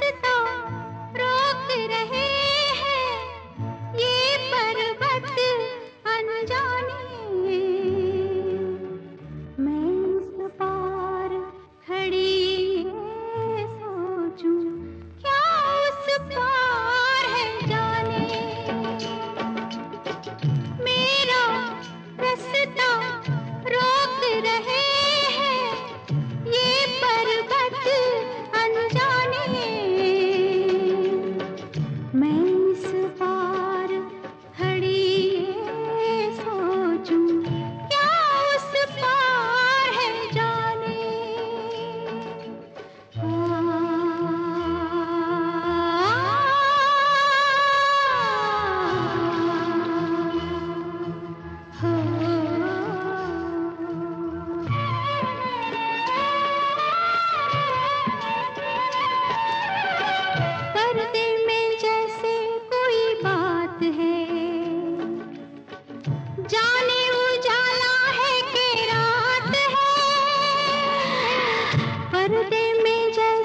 से तो 四方 पर्दे में जल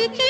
Thank you.